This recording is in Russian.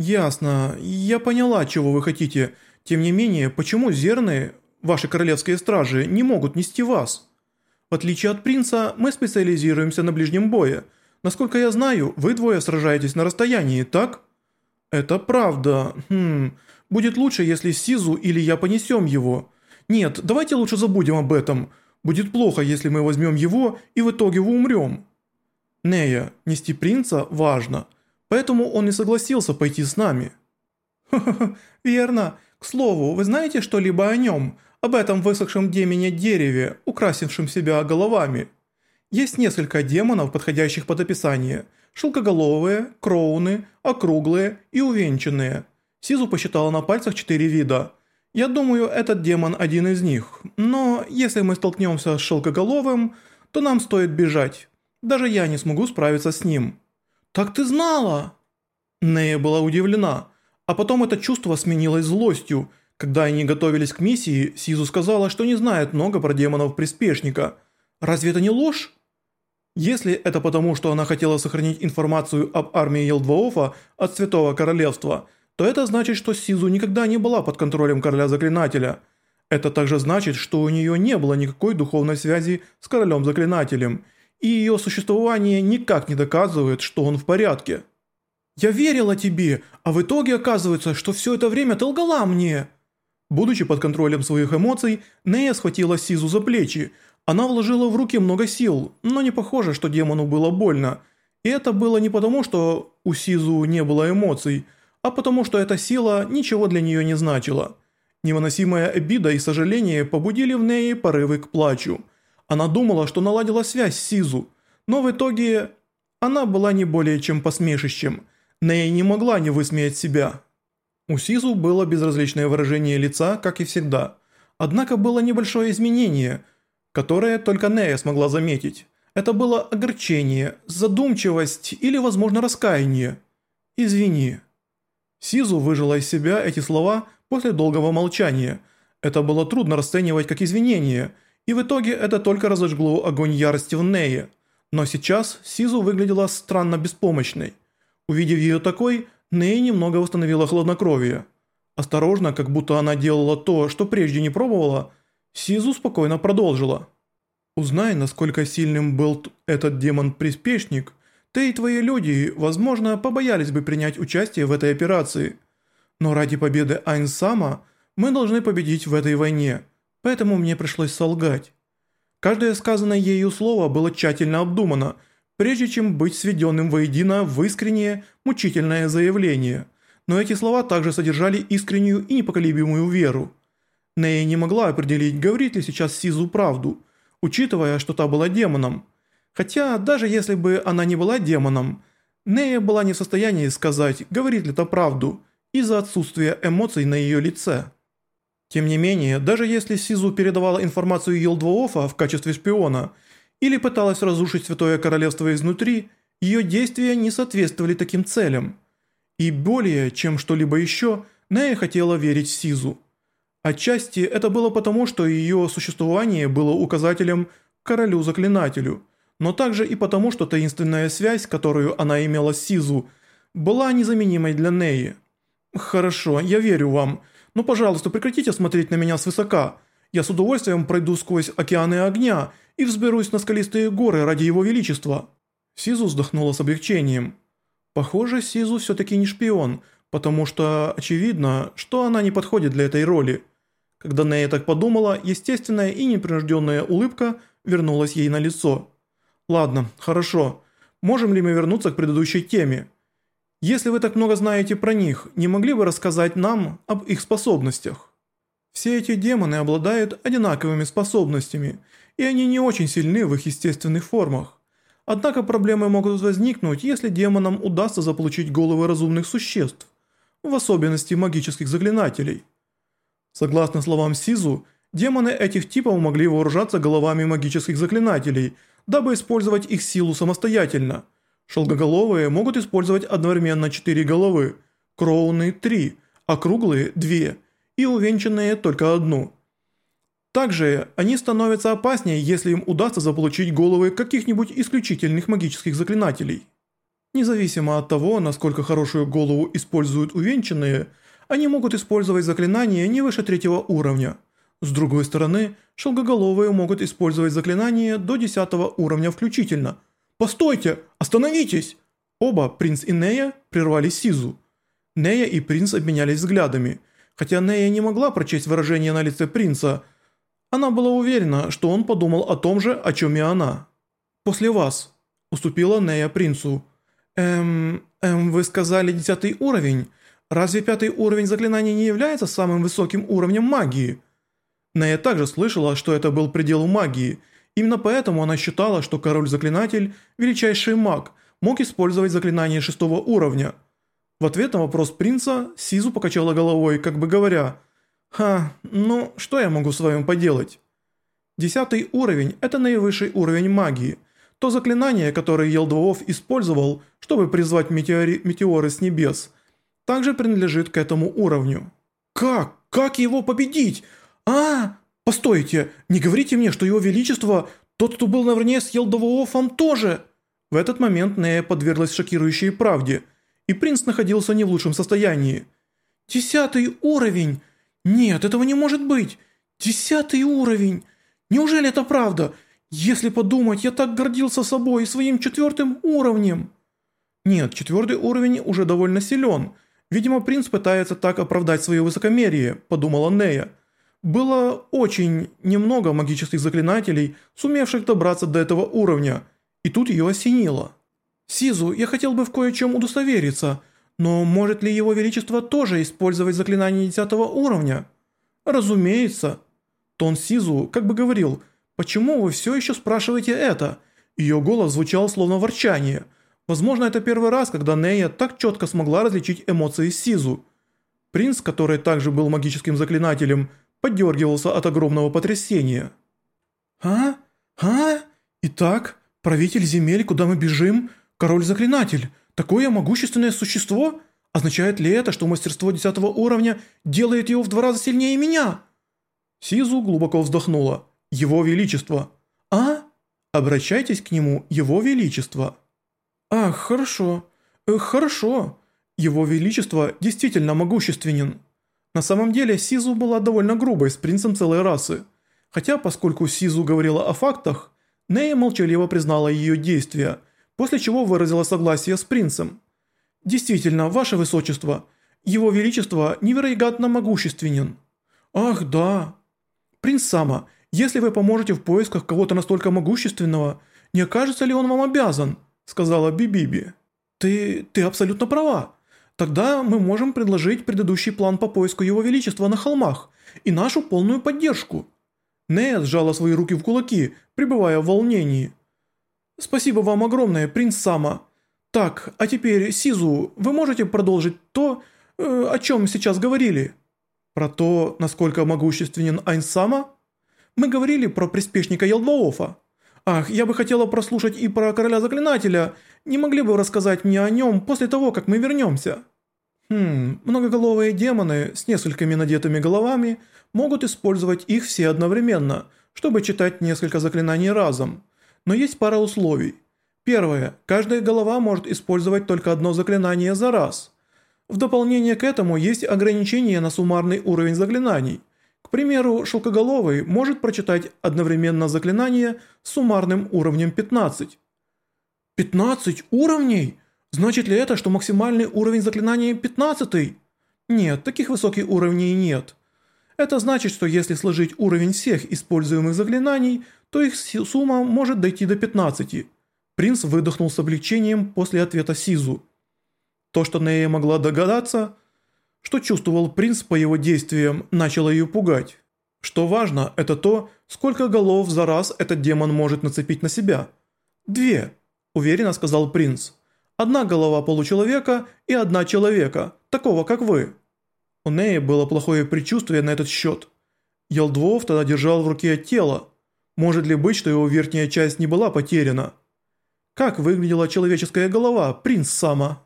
«Ясно. Я поняла, чего вы хотите. Тем не менее, почему зерны, ваши королевские стражи, не могут нести вас? В отличие от принца, мы специализируемся на ближнем бое. Насколько я знаю, вы двое сражаетесь на расстоянии, так?» «Это правда. Хм... Будет лучше, если Сизу или я понесем его. Нет, давайте лучше забудем об этом. Будет плохо, если мы возьмем его и в итоге умрем». «Нея, нести принца важно, поэтому он и согласился пойти с нами». «Ха-ха-ха, верно. К слову, вы знаете что-либо о нем, об этом высохшем демоне дереве, украсившем себя головами? Есть несколько демонов, подходящих под описание. Шелкоголовые, кроуны, округлые и увенчанные. Сизу посчитала на пальцах четыре вида. Я думаю, этот демон один из них. Но если мы столкнемся с шелкоголовым, то нам стоит бежать. Даже я не смогу справиться с ним». «Так ты знала?» Нея была удивлена, а потом это чувство сменилось злостью. Когда они готовились к миссии, Сизу сказала, что не знает много про демонов-приспешника. Разве это не ложь? Если это потому, что она хотела сохранить информацию об армии Елдваофа от Святого Королевства, то это значит, что Сизу никогда не была под контролем Короля Заклинателя. Это также значит, что у нее не было никакой духовной связи с Королем Заклинателем – и ее существование никак не доказывает, что он в порядке. «Я верила тебе, а в итоге оказывается, что все это время ты лгала мне!» Будучи под контролем своих эмоций, Нея схватила Сизу за плечи. Она вложила в руки много сил, но не похоже, что демону было больно. И это было не потому, что у Сизу не было эмоций, а потому что эта сила ничего для нее не значила. Невыносимая обида и сожаление побудили в Нее порывы к плачу. Она думала, что наладила связь с Сизу, но в итоге она была не более чем посмешищем. Нэй не могла не высмеять себя. У Сизу было безразличное выражение лица, как и всегда. Однако было небольшое изменение, которое только Нея смогла заметить. Это было огорчение, задумчивость или, возможно, раскаяние. «Извини». Сизу выжила из себя эти слова после долгого молчания. Это было трудно расценивать как извинение – и в итоге это только разожгло огонь ярости в Нее. Но сейчас Сизу выглядела странно беспомощной. Увидев ее такой, Ней немного восстановила хладнокровие. Осторожно, как будто она делала то, что прежде не пробовала, Сизу спокойно продолжила. «Узнай, насколько сильным был этот демон-приспешник, ты и твои люди, возможно, побоялись бы принять участие в этой операции. Но ради победы Айнсама мы должны победить в этой войне поэтому мне пришлось солгать. Каждое сказанное ею слово было тщательно обдумано, прежде чем быть сведенным воедино в искреннее, мучительное заявление. Но эти слова также содержали искреннюю и непоколебимую веру. Нея не могла определить, говорит ли сейчас Сизу правду, учитывая, что та была демоном. Хотя, даже если бы она не была демоном, Нея была не в состоянии сказать, говорит ли та правду, из-за отсутствия эмоций на ее лице. Тем не менее, даже если Сизу передавала информацию Елдвоофа в качестве шпиона или пыталась разрушить Святое Королевство изнутри, ее действия не соответствовали таким целям. И более, чем что-либо еще, Нея хотела верить Сизу. Отчасти это было потому, что ее существование было указателем королю-заклинателю, но также и потому, что таинственная связь, которую она имела с Сизу, была незаменимой для Неи. «Хорошо, я верю вам», но, пожалуйста, прекратите смотреть на меня свысока. Я с удовольствием пройду сквозь океаны огня и взберусь на скалистые горы ради его величества». Сизу вздохнула с облегчением. Похоже, Сизу все-таки не шпион, потому что очевидно, что она не подходит для этой роли. Когда Нея так подумала, естественная и непринужденная улыбка вернулась ей на лицо. «Ладно, хорошо. Можем ли мы вернуться к предыдущей теме?» Если вы так много знаете про них, не могли бы рассказать нам об их способностях? Все эти демоны обладают одинаковыми способностями, и они не очень сильны в их естественных формах. Однако проблемы могут возникнуть, если демонам удастся заполучить головы разумных существ, в особенности магических заклинателей. Согласно словам Сизу, демоны этих типов могли вооружаться головами магических заклинателей, дабы использовать их силу самостоятельно – Шелгоголовые могут использовать одновременно 4 головы, кроуны 3, округлые 2 и увенчанные только одну. Также они становятся опаснее, если им удастся заполучить головы каких-нибудь исключительных магических заклинателей. Независимо от того, насколько хорошую голову используют увенчанные, они могут использовать заклинания не выше третьего уровня. С другой стороны, шелгоголовые могут использовать заклинания до 10 уровня включительно. «Постойте! Остановитесь!» Оба, принц и Нея, прервали Сизу. Нея и принц обменялись взглядами. Хотя Нея не могла прочесть выражение на лице принца, она была уверена, что он подумал о том же, о чем и она. «После вас», – уступила Нея принцу. «Эм, эм, вы сказали десятый уровень. Разве пятый уровень заклинаний не является самым высоким уровнем магии?» Нея также слышала, что это был предел магии. Именно поэтому она считала, что король-заклинатель, величайший маг, мог использовать заклинание шестого уровня. В ответ на вопрос принца Сизу покачала головой, как бы говоря «Ха, ну что я могу с вами поделать?» Десятый уровень – это наивысший уровень магии. То заклинание, которое Елдвоов использовал, чтобы призвать метеори метеоры с небес, также принадлежит к этому уровню. «Как? Как его победить? «А, постойте, не говорите мне, что его величество, тот, кто был наравне с Елдовоофом, тоже!» В этот момент Нея подверглась шокирующей правде, и принц находился не в лучшем состоянии. «Десятый уровень! Нет, этого не может быть! Десятый уровень! Неужели это правда? Если подумать, я так гордился собой и своим четвертым уровнем!» Нет, четвертый уровень уже довольно силен. Видимо, принц пытается так оправдать свое высокомерие, подумала Нея. Было очень немного магических заклинателей, сумевших добраться до этого уровня, и тут ее осенило. «Сизу, я хотел бы в кое-чем удостовериться, но может ли его величество тоже использовать заклинание 10 уровня?» «Разумеется». Тон Сизу как бы говорил, «Почему вы все еще спрашиваете это?» Ее голос звучал словно ворчание. Возможно, это первый раз, когда Нея так четко смогла различить эмоции Сизу. Принц, который также был магическим заклинателем, поддергивался от огромного потрясения. «А? А? Итак, правитель земель, куда мы бежим, король-заклинатель, такое могущественное существо? Означает ли это, что мастерство десятого уровня делает его в два раза сильнее меня?» Сизу глубоко вздохнула. «Его Величество». «А? Обращайтесь к нему, Его Величество». «Ах, хорошо. Э, хорошо. Его Величество действительно могущественен». На самом деле Сизу была довольно грубой с принцем целой расы. Хотя, поскольку Сизу говорила о фактах, Нея молчаливо признала ее действия, после чего выразила согласие с принцем. «Действительно, ваше высочество, его величество невероятно могущественен». «Ах, да». «Принц Сама, если вы поможете в поисках кого-то настолько могущественного, не окажется ли он вам обязан?» сказала Бибиби. «Ты... ты абсолютно права. Тогда мы можем предложить предыдущий план по поиску Его Величества на холмах и нашу полную поддержку». Нея сжала свои руки в кулаки, пребывая в волнении. «Спасибо вам огромное, принц Сама. Так, а теперь, Сизу, вы можете продолжить то, э, о чем сейчас говорили?» «Про то, насколько могущественен Айн Сама?» «Мы говорили про приспешника Елдваофа». «Ах, я бы хотела прослушать и про короля заклинателя. Не могли бы рассказать мне о нем после того, как мы вернемся?» Хм, многоголовые демоны с несколькими надетыми головами могут использовать их все одновременно, чтобы читать несколько заклинаний разом. Но есть пара условий. Первое. Каждая голова может использовать только одно заклинание за раз. В дополнение к этому есть ограничение на суммарный уровень заклинаний. К примеру, шелкоголовый может прочитать одновременно заклинание с суммарным уровнем 15. 15 уровней? Значит ли это, что максимальный уровень заклинания 15? Нет, таких высоких уровней нет. Это значит, что если сложить уровень всех используемых заклинаний, то их сумма может дойти до 15. Принц выдохнул с облегчением после ответа Сизу. То, что Нея могла догадаться, что чувствовал принц по его действиям, начало ее пугать. Что важно, это то, сколько голов за раз этот демон может нацепить на себя. «Две», – уверенно сказал принц. Одна голова получеловека и одна человека, такого как вы. У Неи было плохое предчувствие на этот счет. Елдвов тогда держал в руке тело. Может ли быть, что его верхняя часть не была потеряна? Как выглядела человеческая голова, принц Сама?